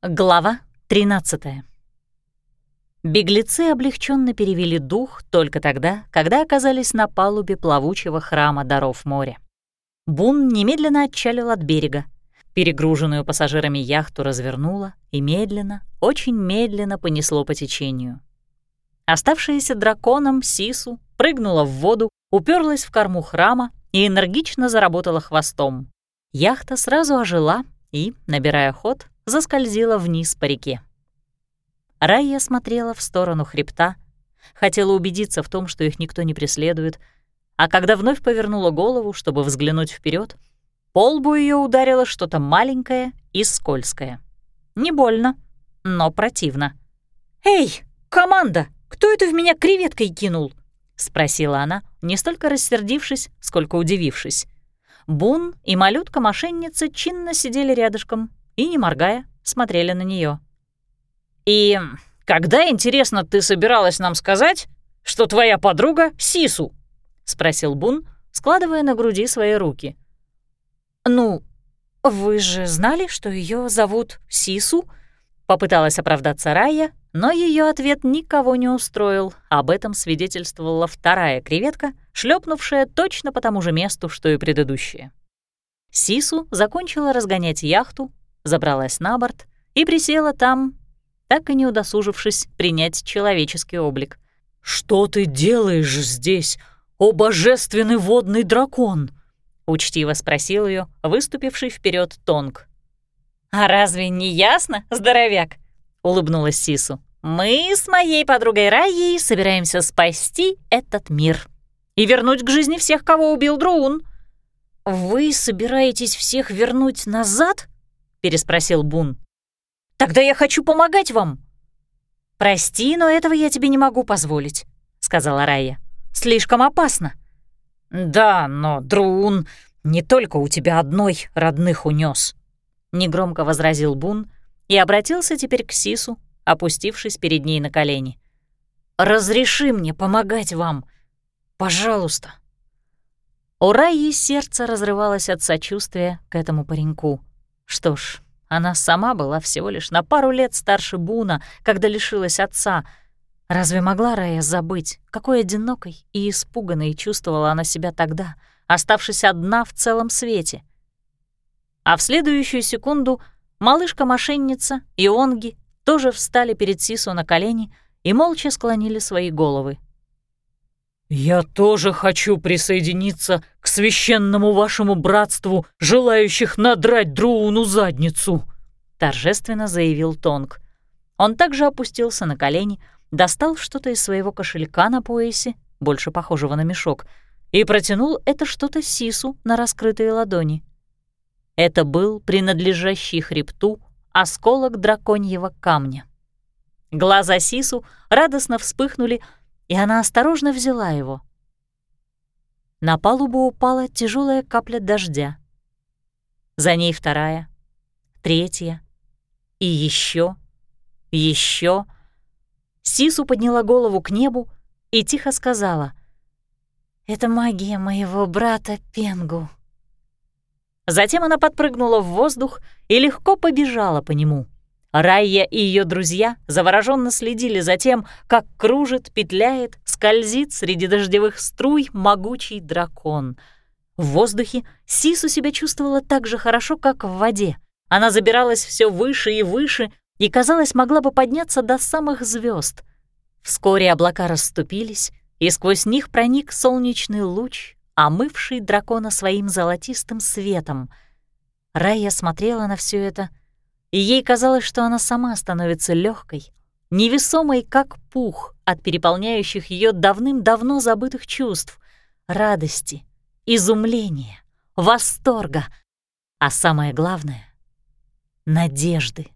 Глава 13 Беглецы облегченно перевели дух только тогда, когда оказались на палубе плавучего храма даров моря. Бун немедленно отчалил от берега. Перегруженную пассажирами яхту развернуло и медленно, очень медленно понесло по течению. Оставшаяся драконом Сису прыгнула в воду, уперлась в корму храма и энергично заработала хвостом. Яхта сразу ожила и, набирая ход, заскользила вниз по реке. Райя смотрела в сторону хребта, хотела убедиться в том, что их никто не преследует, а когда вновь повернула голову, чтобы взглянуть вперед, по лбу ее ударило что-то маленькое и скользкое. Не больно, но противно. «Эй, команда, кто это в меня креветкой кинул?» — спросила она, не столько рассердившись, сколько удивившись. Бун и малютка-мошенница чинно сидели рядышком и, не моргая, смотрели на нее. «И когда, интересно, ты собиралась нам сказать, что твоя подруга — Сису?» — спросил Бун, складывая на груди свои руки. «Ну, вы же знали, что ее зовут Сису?» — попыталась оправдаться Рая, но ее ответ никого не устроил. Об этом свидетельствовала вторая креветка, шлепнувшая точно по тому же месту, что и предыдущая. Сису закончила разгонять яхту, забралась на борт и присела там, так и не удосужившись принять человеческий облик. «Что ты делаешь здесь, о божественный водный дракон?» — учтиво спросил ее выступивший вперед Тонг. «А разве не ясно, здоровяк?» — улыбнулась Сису. «Мы с моей подругой Раей собираемся спасти этот мир и вернуть к жизни всех, кого убил Друун». «Вы собираетесь всех вернуть назад?» — переспросил Бун. Тогда я хочу помогать вам». «Прости, но этого я тебе не могу позволить», — сказала Рая. «Слишком опасно». «Да, но, Друун, не только у тебя одной родных унес, негромко возразил Бун и обратился теперь к Сису, опустившись перед ней на колени. «Разреши мне помогать вам. Пожалуйста». У Раи сердце разрывалось от сочувствия к этому пареньку. Что ж, она сама была всего лишь на пару лет старше Буна, когда лишилась отца. Разве могла Рая забыть, какой одинокой и испуганной чувствовала она себя тогда, оставшись одна в целом свете? А в следующую секунду малышка-мошенница и Онги тоже встали перед Сису на колени и молча склонили свои головы. «Я тоже хочу присоединиться к священному вашему братству, желающих надрать Друуну задницу», — торжественно заявил Тонг. Он также опустился на колени, достал что-то из своего кошелька на поясе, больше похожего на мешок, и протянул это что-то Сису на раскрытые ладони. Это был принадлежащий хребту осколок драконьего камня. Глаза Сису радостно вспыхнули, и она осторожно взяла его. На палубу упала тяжелая капля дождя. За ней вторая, третья и еще, еще. Сису подняла голову к небу и тихо сказала «Это магия моего брата Пенгу». Затем она подпрыгнула в воздух и легко побежала по нему — Райя и ее друзья завороженно следили за тем, как кружит, петляет, скользит среди дождевых струй могучий дракон. В воздухе Сису себя чувствовала так же хорошо, как в воде. Она забиралась все выше и выше и, казалось, могла бы подняться до самых звезд. Вскоре облака расступились, и сквозь них проник солнечный луч, омывший дракона своим золотистым светом. Райя смотрела на все это — и ей казалось, что она сама становится легкой, невесомой, как пух от переполняющих ее давным-давно забытых чувств, радости, изумления, восторга, а самое главное — надежды.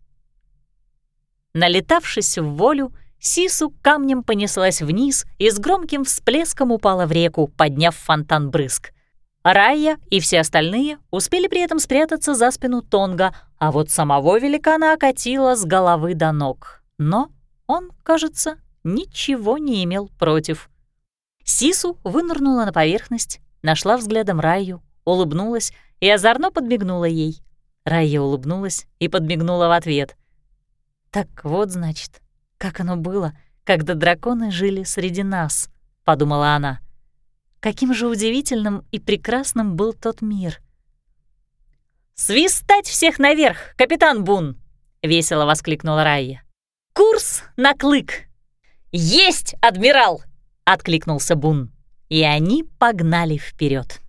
Налетавшись в волю, Сису камнем понеслась вниз и с громким всплеском упала в реку, подняв фонтан брызг. Райя и все остальные успели при этом спрятаться за спину Тонга, а вот самого великана окатило с головы до ног. Но он, кажется, ничего не имел против. Сису вынырнула на поверхность, нашла взглядом Райю, улыбнулась и озорно подмигнула ей. Райя улыбнулась и подмигнула в ответ. Так вот, значит, как оно было, когда драконы жили среди нас, подумала она. Каким же удивительным и прекрасным был тот мир. «Свистать всех наверх, капитан Бун!» — весело воскликнула Райя. «Курс на клык!» «Есть, адмирал!» — откликнулся Бун. И они погнали вперед.